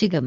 지금